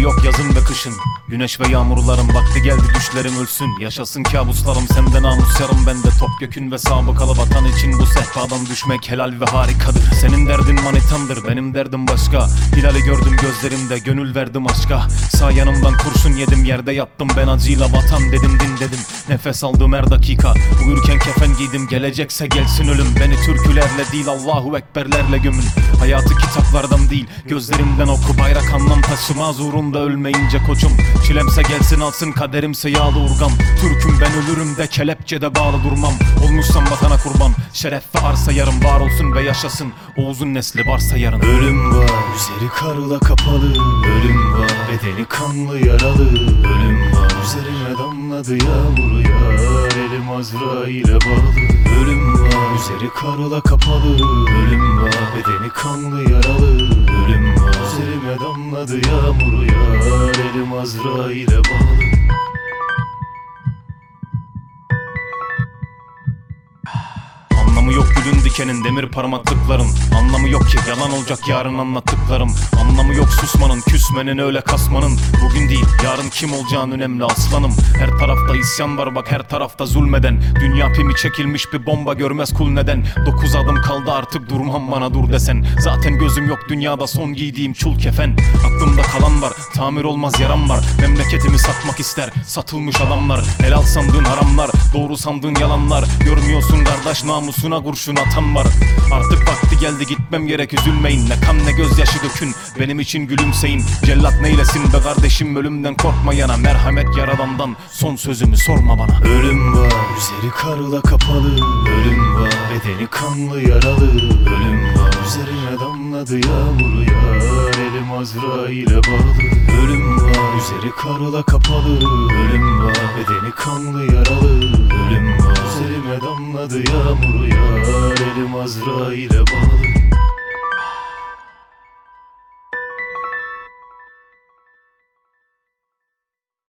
yok yazın ve yaşasın Güneş ve yağmurlarım vakti geldi düşlerim ölsün. Yaşasın kabuslarım senden namus yarım bende. Top gökün ve sabıkalı vatan için bu sehpadan düşmek helal ve harikadır. Senin derdin manitandır benim derdim başka. Hilali gördüm gözlerimde gönül verdim aşka. Sağ yanımdan kurşun yedim yerde yattım. Ben acıyla vatan dedim din dedim. Nefes aldığım her dakika. Uyurken kefen giydim gelecekse gelsin ölüm. Beni türkülerle değil Allahu Ekberlerle gömün. Hayatı kitaplardan değil gözlerimden oku. Bayrak anlam taşımaz uğrunda ölmeyince koçum Çilemse gelsin alsın kaderimse yağlı urgam. Türküm ben ölürüm de kelepçede bağlı durmam. Olmuşsam vatana kurban Şeref ve arsa yarım var olsun ve yaşasın. Oğuz'un nesli varsa yarın. Ölüm var Üzeri karla kapalı. Ölüm var Bedeni kanlı yaralı. Ölüm var Üzerine damladı yağmur yağar. Elim Azrail'e bağlı. Ölüm var Üzeri karla kapalı. Ölüm var Bedeni kanlı yaralı. Ölüm var Üzerime damladı yağmur yağar Elim Azrail'e bağlı Anlamı yok gülün dikenin demir parmaklıkların. Anlamı yok ki yalan olacak yarın anlattıklarım. Anlamı yok susmanın küsmenin öyle kasmanın. Bugün değil yarın kim olacağın önemli aslanım. Her tarafta isyan var bak her tarafta zulmeden. Dünya pimi çekilmiş bir bomba görmez kul neden? Dokuz adım kaldı artık durmam bana dur desen. Zaten gözüm yok dünyada son giydiğim çul kefen. Aklımda kalan var tamir olmaz yaram var. Memleketimi satmak ister satılmış adamlar. Helal sandığın haramlar doğru sandığın yalanlar. Görmüyorsun kardeş namusuna kurşun atan var. Artık vakti geldi gitmem gerek üzülmeyin. Ne kan ne gözyaşı dökün. Benim için gülümseyin. Cellat neylesin be kardeşim? Ölümden korkmayana Merhamet yaradandan son sözümü sorma bana. Ölüm var Üzeri karla kapalı. Ölüm var Bedeni kanlı yaralı. Ölüm var Üzerine damladı yağmur yağar Elim Azrail'e bağlı. Ölüm var Üzeri karla kapalı. Ölüm Yağar Elim Azrail'e bağlı